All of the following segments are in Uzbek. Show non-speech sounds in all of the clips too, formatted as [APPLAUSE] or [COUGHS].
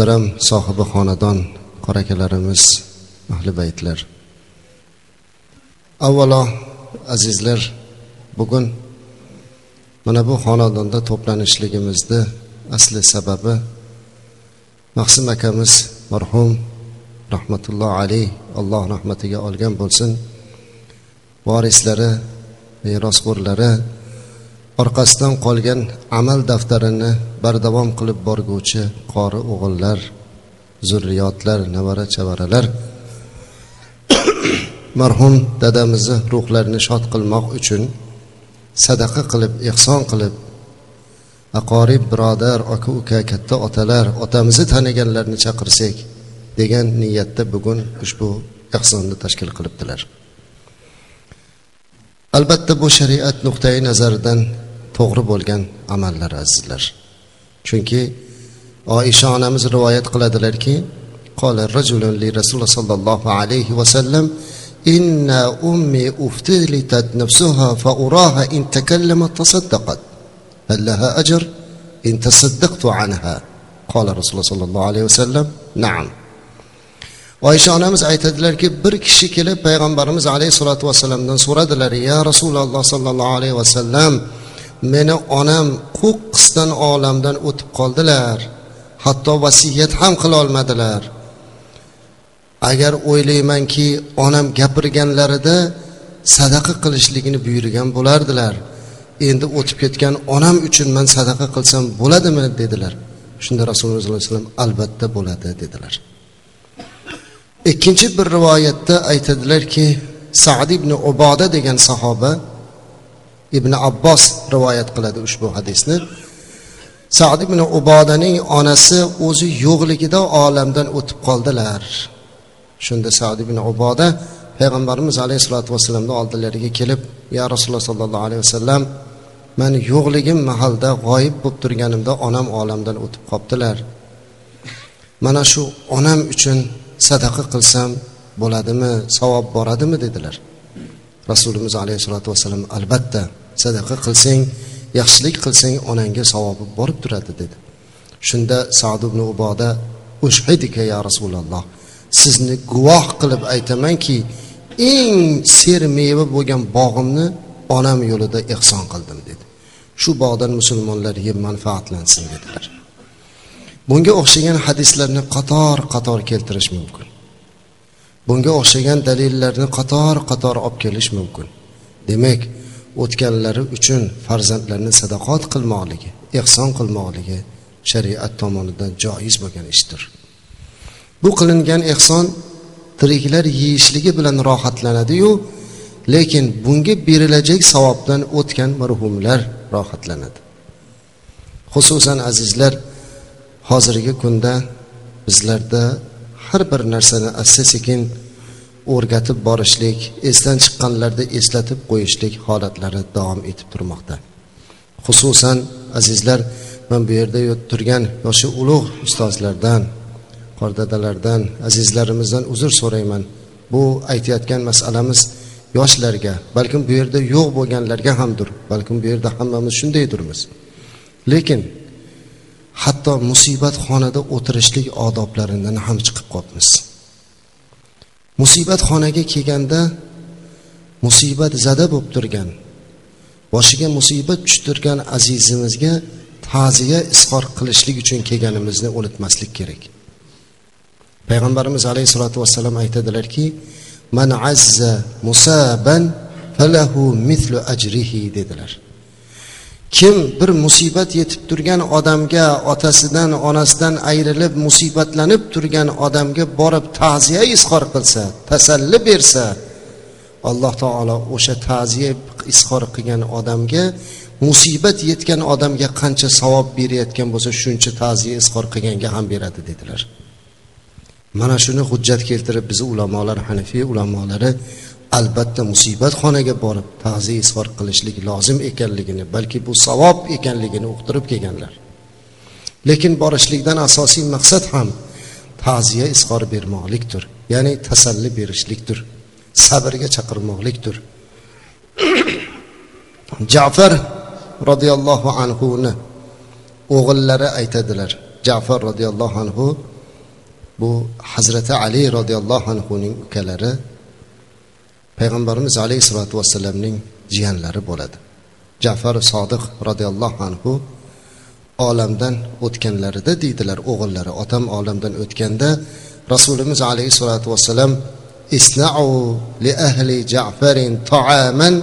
muhtaram sohibi xonadon qorakalarimiz ahli baytlar. Avvalo azizlar bugun mana bu xonadonda to'planishligimizni asli sababi maqsim akamiz marhum rahmatulloh alayh alloh rahmatiga olgan bo'lsin. Vorislari merosxo'rlari orqasidan qolgan amal daftarini bardavom qilib borguvchi qori o'g'illar zurriyotlar navara chavaralar [COUGHS] marhum dadamizni ruhlarini shod qilmoq uchun sadaqa qilib ehson qilib aqorib birodar aka uka katta otalar otamizni taniganlarni chaqirsak degan niyatda bugun ushbu ehsonni tashkil qilibdilar. Albatta bu shariat nuqtai nazaridan to'g'ri bo'lgan amallar azizlar. Chunki oisha onamiz rivoyat qiladilarki rajulun li rasululloh sollallohu alayhi vasallam inna ummi uftilitat nafsuha fa uraha in takallamat tasaddaqat allaha ajr in tasaddaqtu anha. Qala rasululloh sollallohu alayhi vasallam naam. Oysha onamiz aytadilarki bir kishi kelib payg'ambarimiz alayhissalotu vassalamdan so'radilar ya rasululloh sollallohu alayhi vasallam meni onam qo'qqisdan olamdan o'tib qoldilar. Hatto vasiyat ham qilolmadilar agar o'ylaymanki onam gapirganlarida sadaqa qilishligini buyurgan bo'lardilar. Endi o'tib ketgan onam uchun man sadaqa qilsam bo'ladimi dedilar. Shunda rasululloh sollallohu alayhi vasallam albatta bo'ladi dedilar. Ikkinchi bir rivoyatda aytadilarki sad ibn uboda degan sahoba ibn abbos rivoyat qiladi ushbu hadisni. Sad ibn ubodaning onasi o'zi yo'qligida olamdan o'tib qoldilar. Shunda sad ibn uboda payg'ambarimiz alayhissalotu vassalamni oldilariga kelib ya rasululloh sollallohu alayhi vasallam man yo'qligim mahalda g'oyib bo'lib turganimda onam olamdan o'tib qolibdilar mana shu onam uchun sadaqa qilsam bo'ladimi savob boradimi? dedilar. Rasulimiz alayhissalotu vassalam albatta sadaqa qilsang yaxshilik qilsang onangga savobi borib turadi dedi. Shunda sad ibn uboda ushhidika ya rasululloh sizni guvoh qilib aytamanki eng sermeva bo'lgan bog'imni onam yo'lida ehson qildim dedi. Shu bog'dan musulmonlar yeb manfaatlansin dedilar. Bunga o'xshagan hadislarni qator qator keltirish mumkin. Bunga o'xshagan dalillarni qator qator olib kelish mumkin. Demak o'tganlari uchun farzandlarni sadaqot qilmoqligi ehson qilmoqligi shariat tomonidan joiz bo'lgan ishdir. Bu qilingan ehson tiriklar yeyishligi bilan rohatlanadiyu lekin bunga berilajak savobdan o'tgan marhumlar rohatlanadi. Xususan azizlar hozirgi kunda bizlarda har bir narsani asta sekin o'rgatib borishlik esdan chiqqanlarda eslatib qo'yishlik holatlari davom etib turmoqda. Xususan azizlar man bu yerda turgan yoshi ulug' ustozlardan qordadalardan azizlarimizdan uzr so'rayman. Bu aytayotgan masalamiz yoshlarga balkim bu yerda yo'q bo'lganlarga hamdir balkim bu yerda hammamiz shundaydirmiz. Lekin hatto musibat xonada o'tirishlik odoblaridan ham chiqib qolibmiz. Musibat xonaga kelganda musibat zada bo'lib turgan boshiga musibat tushib turgan azizimizga ta'ziya izhor qilishlik uchun kelganimizni unutmaslik kerak. Payg'ambarimiz alayhissalotu vassalam aytadilarki man azza musaban falahu mithlu ajrihi dedilar. Kim bir musibat yetib turgan odamga otasidan onasidan ayrilib musibatlanib turgan odamga borib ta'ziya izhor qilsa tasalli bersa alloh taolo o'sha ta'ziya izhor qilgan odamga musibat yetgan odamga qancha savob berayotgan bo'lsa shuncha ta'ziya izhor qilganga ham beradi dedilar. Mana shuni hujjat keltirib bizni ulamolar hanafiy ulamolari albatta musibat xonaga borib ta'ziya izhor qilishlik lozim ekanligini balki bu savob ekanligini uqtirib kelganlar. Lekin borishlikdan asosiy maqsad ham ta'ziya izhor bermoqlikdir ya'ni tasalli berishlikdir sabrga chaqirmoqlikdir. [COUGHS] Jafar roziyallohu anhuni o'g'illari aytadilar. Jafar roziyallohu anhu bu hazrati ali roziyallohu anhuning ukalari payg'ambarimiz alayhissalotu vassalamning jiyanlari bo'ladi. Jafar sodiq roziyallohu anhu olamdan o'tganlarida deydilar o'g'illari otam olamdan o'tganda rasulimiz alayhissalotu vassalam isnau li ahli jafarin taaman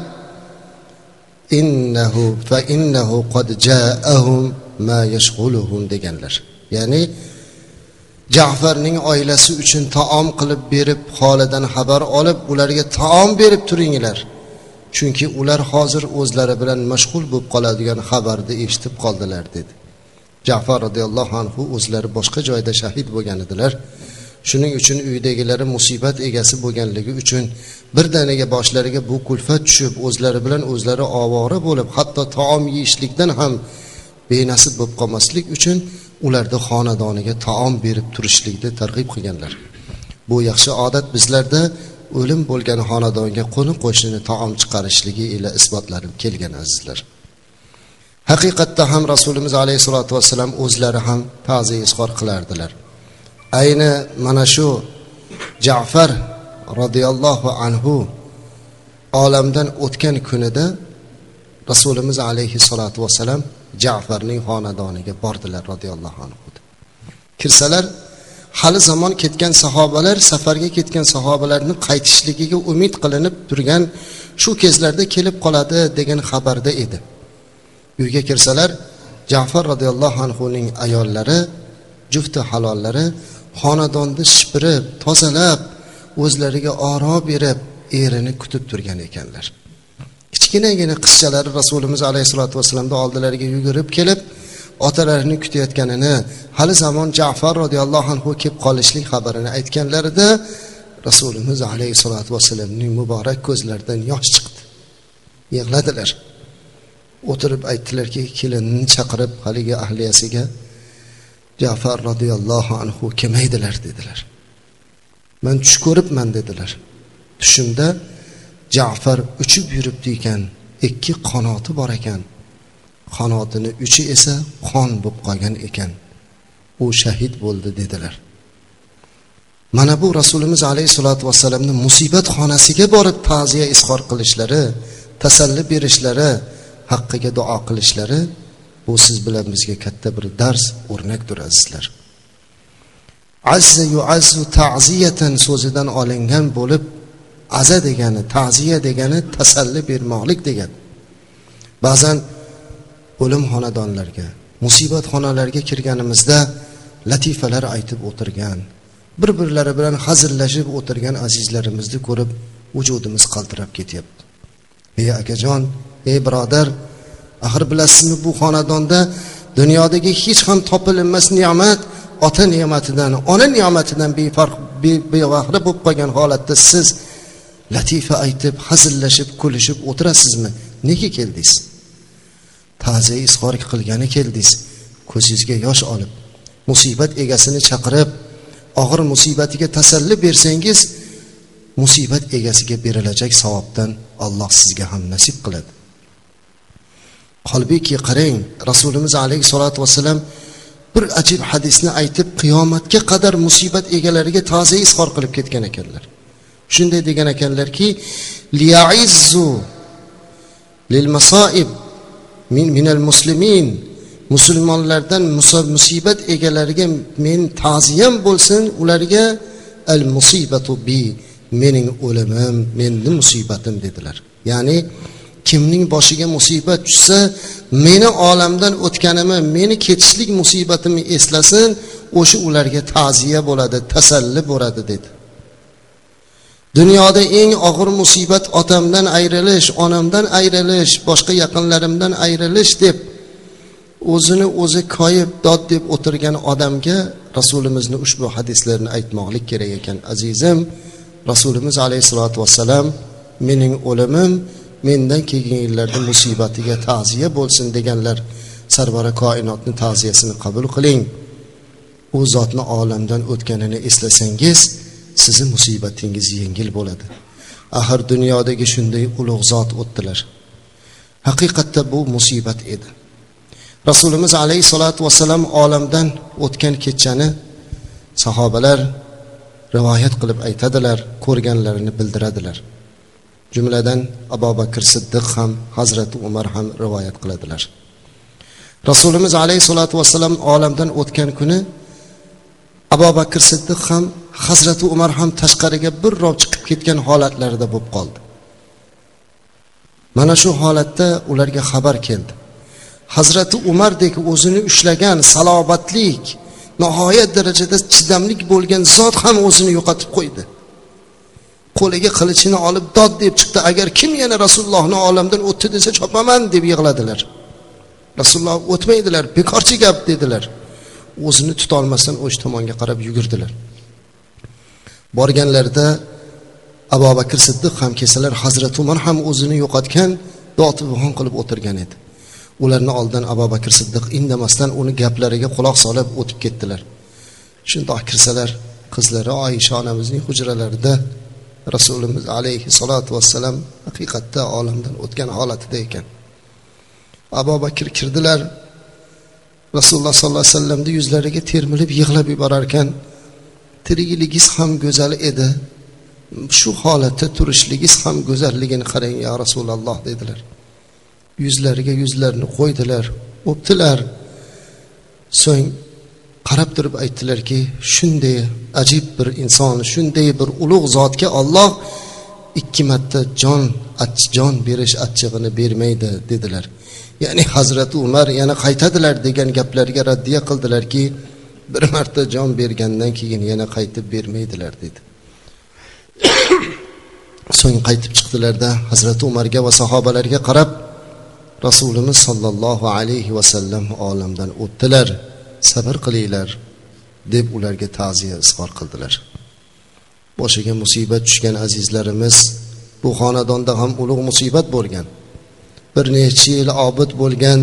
innahu fa innahu qad jaahum ma yashghuluhum deganlar. Ya'ni jafarning oilasi uchun taom qilib berib holidan xabar olib ularga taom berib turinglar. Chunki ular hozir o'zlari bilan mashg'ul bo'lib qoladigan xabarni eshitib qoldilar dedi. Jafar roziyallohu anhu o'zlari boshqa joyda shahid bo'lgan edilar. Shuning uchun uydagilari musibat egasi bo'lganligi uchun birdaniga boshlariga bu kulfat tushib o'zlari bilan o'zlari ovora bo'lib hatto taom yeyishlikdan ham benasib bo'lib qolmaslik uchun ularni xonadoniga taom berib turishlikni targ'ib qilganlar. Bu yaxshi odat bizlarda o'lim bo'lgan xonadonga qo'ni qo'shnini taom chiqarishligi ila isbotlanib kelgan azizlar. Haqiqatda ham rasulimiz alayhissalotu vassalam o'zlari ham ta'zi izhor qilardilar. Ayni mana shu jafar roziyallohu anhu olamdan o'tgan kunida rasulimiz alayhissalotu vassalam jafarning xonadoniga bordilar roziyallohu anhu kirsalar hali zamon ketgan sahobalar safarga ketgan sahobalarni qaytishligiga umid qilinib turgan shu kezlarda kelib qoladi degan xabarda edi. Uyga kirsalar jafar roziyallohu anhuning ayollari jufti halollari xonadonni shipirib tozalab o'zlariga oro berib erini kutib turgan ekanlar. Kichkinagina qizchalar rasulimiz alayhissalotu vassalamni oldilariga yugurib kelib otalarini kutayotganini hali zamon jafar roziyallohu anhu kelib qolishlik xabarini aytganlarida rasulimiz alayhissalotu vassalamning muborak ko'zlaridan yosh chiqdi. Yig'ladilar. O'tirib aytdilarki kelinini chaqirib haligi ahliyasiga jafar roziyallohu anhu kelmaydilar dedilar. Man tush ko'ribman dedilar. Tushimda jafar uchib yuribdi ekan. Ikki qanoti bor ekan. Qanotini uchi esa qon bo'lib qolgan ekan. U shahid bo'ldi dedilar. Mana bu rasulimiz alayhissalotu vassalamni musibat xonasiga borib ta'ziya izhor qilishlari tasalli berishlari haqqiga duo qilishlari bu siz bilan bizga katta bir dars o'rnakdir azizlar. Azza yuazzu ta'ziyatan so'zidan olingan bo'lib aza degani ta'ziya degani tasalli bermoqlik degani. Ba'zan o'lim xonadonlarga musibat xonalarga kirganimizda latifalar aytib o'tirgan bir birlari bilan hazillashib o'tirgan azizlarimizni ko'rib vujudimiz qaltirab ketyapti. Ey akajon ey birodar axir bilasizmi bu xonadonda dunyodagi hech ham topilmas ne'mat ota ne'matidan ona ne'matidan befarq bebahra bo'lib qolgan holatda siz latifa aytib hazillashib kulishib o'tirasizmi? Nega keldingiz? Ta'ziya izhor qilgani keldingiz. Ko'zingizga yosh olib musibat egasini chaqirib og'ir musibatiga tasalli bersangiz musibat egasiga berilajak savobdan alloh sizga ham nasib qiladi. Holbuki qarang rasulimiz alayhissalotu vassalam bir ajib hadisni aytib qiyomatga qadar musibat egalariga ta'ziya izhor qilib ketgan ekanlar. Shunday degan ekanlarki liyaizzu lil masoib min minal muslimin. Musulmonlardan musibat egalariga men ta'ziyam bo'lsin ularga al musibatu bi mening o'limim meni musibatim dedilar. Ya'ni kimning boshiga musibat tushsa meni olamdan o'tganimni meni ketishlik musibatimni eslasin o'sha ularga ta'ziya bo'ladi tasalli bo'ladi dedi. Dunyoda eng og'ir musibat otamdan ayrilish onamdan ayrilish boshqa yaqinlarimdan ayrilish deb o'zini o'zi koyib dod deb o'tirgan odamga rasulimizni ushbu hadislarni aytmoqlik kerak ekan azizim. Rasulimiz alayhissalotu vassalam mening o'limim mendan keyingi yillarda musibatiga ta'ziya bo'lsin deganlar sarvara koinotni ta'ziyasini qabul qiling. U zotni olamdan o'tganini eslasangiz sizni musibatingiz yengil bo'ladi. Axir dunyodagi shunday ulug' zot o'tdilar. Haqiqatda bu musibat edi. Rasulimiz alayhissalotu vassalam olamdan o'tgan kechani sahobalar rivoyat qilib aytadilar ko'rganlarini bildiradilar. Jumladan abu bakr siddiq ham hazrati umar ham rivoyat qiladilar. Rasulimiz alayhissalotu vassalam olamdan o'tgan kuni abu bakr siddiq ham hazrati umar ham tashqariga birrov chiqib ketgan holatlarida bo'lib qoldi. Mana shu holatda ularga xabar keldi. Hazrati umardek o'zini ushlagan salobatlik nihoyat darajada chidamlik bo'lgan zot ham o'zini yo'qotib qo'ydi. Qo'liga qilichini olib dod deb chiqdi. Agar kim yana rasulullohni olamdan o'tdi desa chopaman deb yig'ladilar. Rasululloh o'tmaydilar bekorchi gap dedilar. O'zini tutolmasdan o'sha tomonga qarab yugurdilar. Borganlarida abu bakr siddiq ham kelsalar hazrati umar ham o'zini yo'qotgan dotibon qilib o'tirgan edi. Ularni oldidan abu bakr siddiq indamasdan uni gaplariga quloq solib o'tib ketdilar. Shundoq kirsalar qizlari oysha onamizning hujralarida rasulimiz alayhissalotu vassalam haqiqatda olamdan o'tgan holatida ekan. Abu bakr kirdilar rasululloh sollallohu alayhi vasallamni yuzlariga termilib yig'lab yuborar ekan tirikligingiz ham go'zal edi. Shu holatda turishligingiz ham go'zalligini qarang ya rasululloh dedilar. Yuzlariga yuzlarini qo'ydilar o'pdilar. So'ng qarab turib aytdilarki shunday ajib bir inson shunday bir ulug' zotga olloh ikki marta jon jon berish achchig'ini bermaydi dedilar. Ya'ni hazrati umar yana qaytadilar degan gaplarga raddiya qildilarki bir marta jon bergandan keyin yana qaytib bermaydilar dedi. [COUGHS] So'ng qaytib chiqdilarda hazrati umarga va sahobalarga qarab rasulimiz sollallohu alayhi vasallam olamdan o'tdilar sabr qilinglar deb ularga ta'ziya izhor qildilar. Boshiga musibat tushgan azizlarimiz bu xonadonda ham ulug' musibat bo'lgan. Bir necha yil obid bo'lgan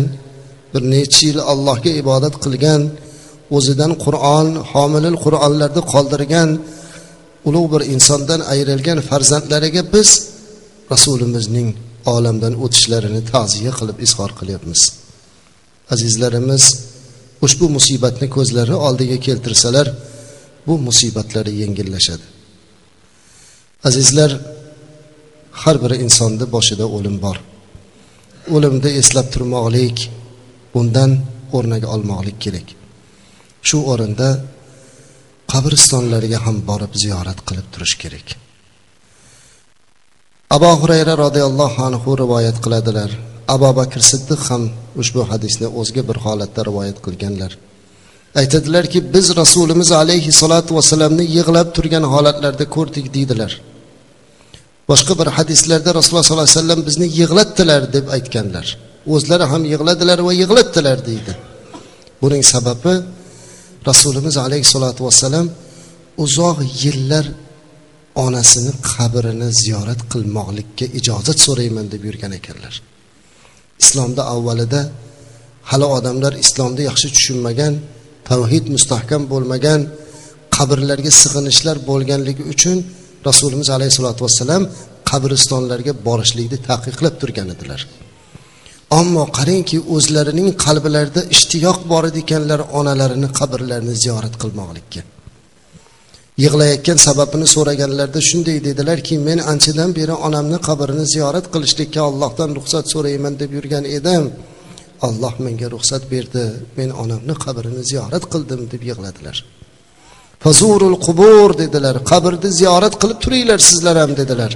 bir necha yil allohga ibodat qilgan o'zidan qur'on homilil qur'onlarni qoldirgan ulug' bir insondan ayrilgan farzandlariga biz rasulimizning olamdan o'tishlarini ta'ziya qilib izhor qilyapmiz. Azizlarimiz ushbu musibatni ko'zlari oldiga keltirsalar bu musibatlari yengillashadi. Azizlar har bir insonni boshida o'lim bor. O'limni eslab turmoqlik undan o'rnak olmoqlik kerak. Shu o'rinda qabristonlarga ham borib ziyorat qilib turish kerak. Abu hurayra roziyallohu anhu rivoyat qiladilar. Abu bakr siddiq ham ushbu hadisni o'zga bir holatda rivoyat qilganlar. Aytadilarki biz rasulimiz alayhi alayhissalotu vassalamni yig'lab turgan holatlarda ko'rdik deydilar. Boshqa bir hadislarda rasululloh sollallohu alayhi vasallam bizni yig'latdilar deb aytganlar. O'zlari ham yig'ladilar va yig'latdilar deydi. Buning sababi rasulimiz alayhissalotu vassalam uzoq yillar onasini qabrini ziyorat qilmoqlikka ijozat so'rayman deb yurgan ekanlar. Islomda avvalida hali odamlar islomni yaxshi tushunmagan tavhid mustahkam bo'lmagan qabrlarga sig'inishlar bo'lganligi uchun rasulimiz alayhissalotu vassalam qabristonlarga borishlikni taqiqlab turgan edilar. Ammo qarangki o'zlarining qalblarida ishtiyoq bor edi ekanlar onalarini qabrlarini ziyorat qilmoqlikka. Yig'layotgan sababini so'raganlarida shunday dedilarki men anchadan beri onamni qabrini ziyorat qilishlikka allohdan ruxsat so'rayman deb yurgan edim. Alloh menga ruxsat berdi. Men onamni qabrini ziyorat qildim deb yig'ladilar. Fazurul qubur dedilar. Qabrni ziyorat qilib turinglar sizlar ham dedilar.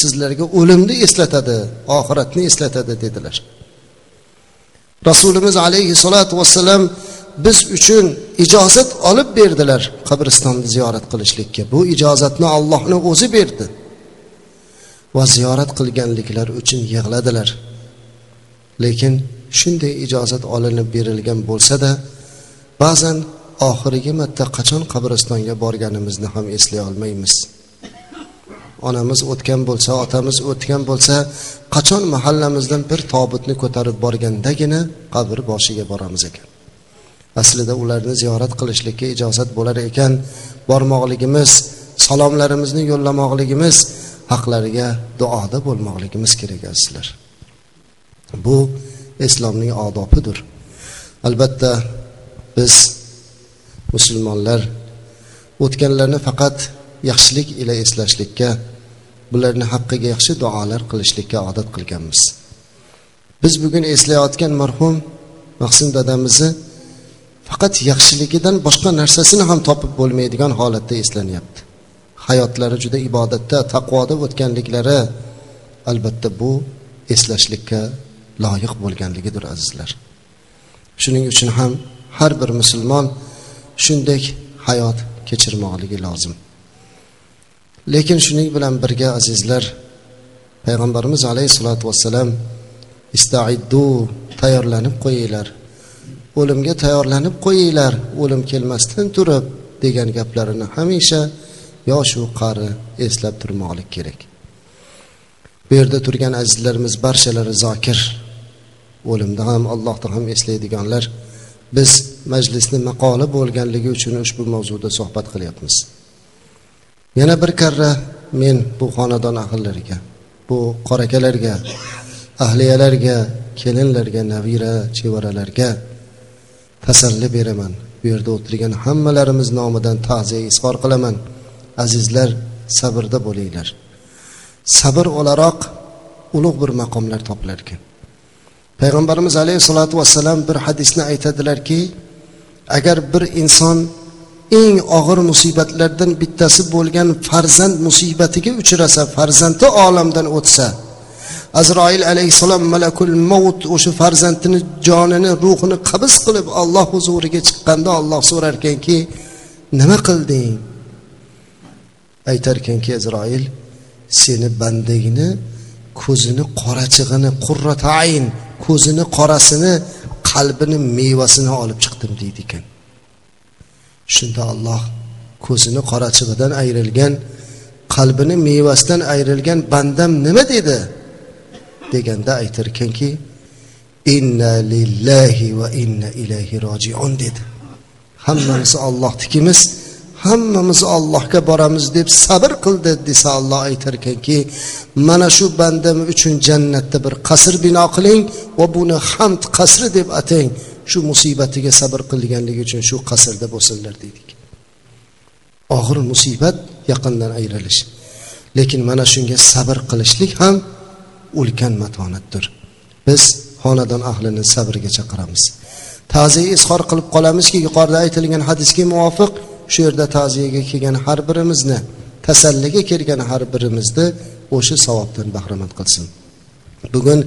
Sizlarga o'limni eslatadi oxiratni eslatadi dedilar. Rasulimiz alayhissalotu vassalam biz uchun ijozat olib berdilar qabristonni ziyorat qilishlikka. Bu ijozatni allohni o'zi berdi. Va ziyorat qilganliklar uchun yig'ladilar. Lekin shunday ijozat olinib berilgan bo'lsada ba'zan oxirgi marta qachon qabristonga borganimizni ham eslay olmaymiz. Onamiz o'tgan bo'lsa otamiz o'tgan bo'lsa qachon mahallamizdan bir tobutni ko'tarib borgandagina qabr boshiga boramiz ekan. Aslida ularni ziyorat qilishlikka ijozat bo'lar ekan. Bormoqligimiz salomlarimizni yo'llamoqligimiz haqlariga duoda bo'lmoqligimiz kerak azizlar. Bu islomning odobidir. Albatta biz musulmonlar o'tganlarni faqat yaxshilik ila eslashlikka bularni haqqiga yaxshi duolar qilishlikka odat qilganmiz. Biz bugun eslayotgan marhum maqsim dadamizni faqat yaxshiligidan boshqa narsasini ham topib bo'lmaydigan holatda eslanyapti. Hayotlari juda ibodatda taqvoda o'tganliklari albatta bu eslashlikka loyiq bo'lganligidir azizlar. Shuning uchun ham har bir musulmon shunday hayot kechirmoqligi lozim. Lekin shuning bilan birga azizlar payg'ambarimiz alayhissalotu vassalam istaiddu tayyorlanib qo'yinglar. O'limga tayyorlanib qo'yinglar o'lim kelmasdan turib degan gaplarini hamisha yoshu qari eslab turmoqlik kerak. Bu yerda turgan azizlarimiz barchalari zokir. O'limni ham allohni ham eslaydiganlar biz majlisni maqoli bo'lganligi uchun ushbu mavzuda suhbat qilyapmiz. Yana bir karra men bu xonadon ahllariga bu qorakalarga ahliyalarga kelinlarga nabira chevaralarga tasalli beraman. Bu yerda o'tirgan hammalarimiz nomidan ta'ziya izhor qilaman. Azizlar sabrda bo'linglar. Sabr o'laroq ulug' bir maqomlar topilarkan payg'ambarimiz alayhissalotu vassalam bir hadisni aytadilarki agar bir inson eng og'ir musibatlardan bittasi bo'lgan farzand musibatiga uchrasa farzandi olamdan o'tsa azroil alayhissalom malakul mavut o'sha farzandini jonini ruhini qabz qilib olloh huzuriga chiqqanda olloh so'rar ekanki nima qilding? Aytar ekanki azroil seni bandagini ko'zini qorachig'ini qurratayn ko'zini qorasini qalbini mevasini olib chiqdim deydi ekan. Shunda olloh ko'zini qorachig'idan ayrilgan qalbini mevasidan ayrilgan bandam nima dedi? Deganda aytar ekanki inna lillahi va inna ilayhi rojiun dedi. Hammamiz ollohnikimiz hammamiz ollohga boramiz deb sabr qildi desa olloh aytar ekanki mana shu bandam uchun jannatda bir qasr bino qiling va buni hamd qasri deb atang shu musibatiga sabr qilganligi uchun shu qasrda bo'lsinlar deydik. Og'ir musibat yaqindan ayrilish. Lekin mana shunga sabr qilishlik ham ulkan matonatdir. Biz xonadon ahlini sabrga chaqiramiz. Ta'ziya izhor qilib qolamizki yuqorida aytilgan hadisga muvofiq shu yerda ta'ziyaga kelgan har birimizni tasalliga kelgan har birimizni o'sha savobdan bahramand qilsin. Bugun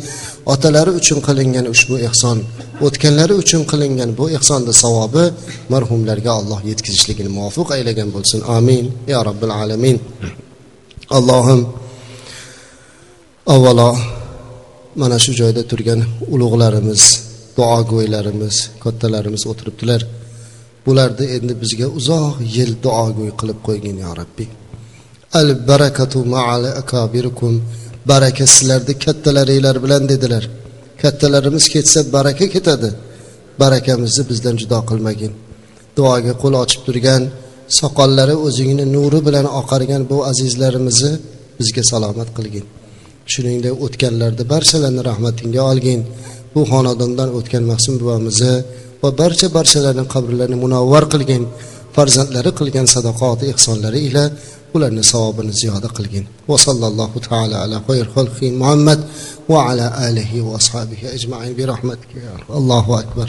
otalari uchun qilingan ushbu ehson o'tganlari uchun qilingan bu ehsonni savobi marhumlarga alloh yetkazishligini muvofiq aylagan bo'lsin. Amin. Ya robbil alamin. Allohim avvalo mana shu joyda turgan ulug'larimiz duogo'ylarimiz kattalarimiz o'tiribdilar. Bularni endi bizga uzoq yil duogo'y qilib qo'ygin yo rabbiy al barakatu maal akabirikum baraka sizlarni kattalaringlar bilan dedilar. Kattalarimiz ketsa baraka ketadi. Barakamizni bizdan judo qilmagin. Duoga qo'l ochib turgan soqollari o'zingni nuri bilan oqargan bu azizlarimizni bizga salomat qilgin. Shuningdek o'tganlarni barchalarini rahmatingga olgin. Bu xonadondan o'tgan mahsum buvamizni va barcha barchalarni qabrlarini munavvar qilgin farzandlari qilgan sadaqoti ehsonlari ila ularni savobini ziyoda qilgin. Va sallallohu taala ala xayr xalqi muhammad va ala alihi va ashabihi ajmain bi rahmatika allohu akbar.